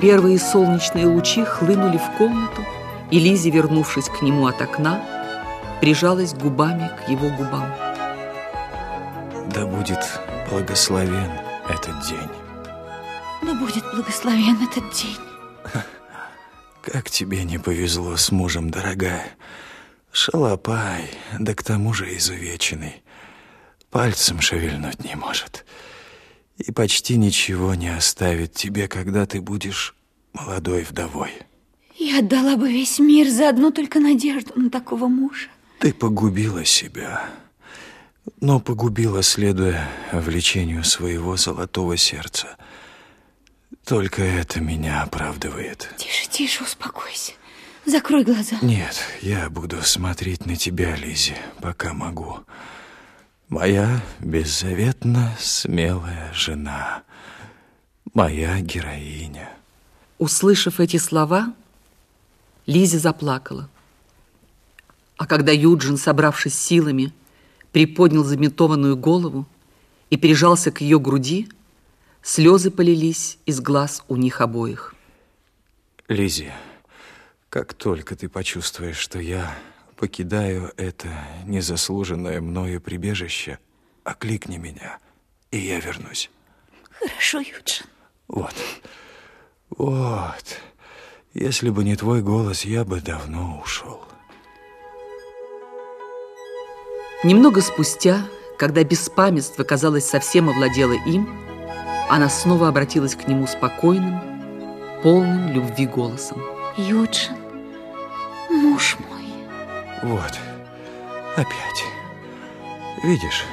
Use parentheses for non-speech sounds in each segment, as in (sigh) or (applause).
Первые солнечные лучи хлынули в комнату, и Лизи, вернувшись к нему от окна, прижалась губами к его губам. Да будет благословен этот день. Да будет благословен этот день. (laughs) Как тебе не повезло с мужем, дорогая. Шалопай, да к тому же изувеченный. Пальцем шевельнуть не может. И почти ничего не оставит тебе, когда ты будешь молодой вдовой. Я отдала бы весь мир за одну только надежду на такого мужа. Ты погубила себя, но погубила, следуя влечению своего золотого сердца. Только это меня оправдывает. Тише, тише, успокойся. Закрой глаза. Нет, я буду смотреть на тебя, Лизи, пока могу. Моя беззаветно смелая жена. Моя героиня. Услышав эти слова, Лизи заплакала. А когда Юджин, собравшись силами, приподнял заметованную голову и прижался к ее груди, слезы полились из глаз у них обоих. Лизи, как только ты почувствуешь, что я покидаю это незаслуженное мною прибежище, окликни меня, и я вернусь. Хорошо, Юджин. Вот, вот. Если бы не твой голос, я бы давно ушел. Немного спустя, когда беспамятство, казалось, совсем овладело им, она снова обратилась к нему спокойным, полным любви голосом. Юджин, муж мой. Вот, опять. Видишь,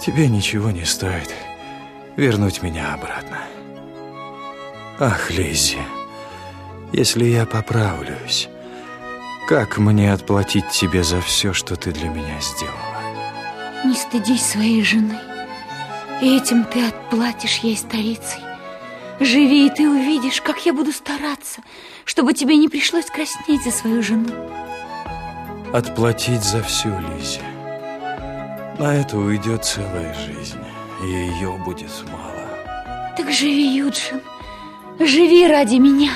тебе ничего не стоит вернуть меня обратно. Ах, Лиззи, если я поправлюсь, как мне отплатить тебе за все, что ты для меня сделала? Не стыдись своей жены. Этим ты отплатишь ей старицей. Живи, и ты увидишь, как я буду стараться, чтобы тебе не пришлось краснеть за свою жену. Отплатить за всю Лизе. На это уйдет целая жизнь, и ее будет мало. Так живи, Юджин, живи ради меня.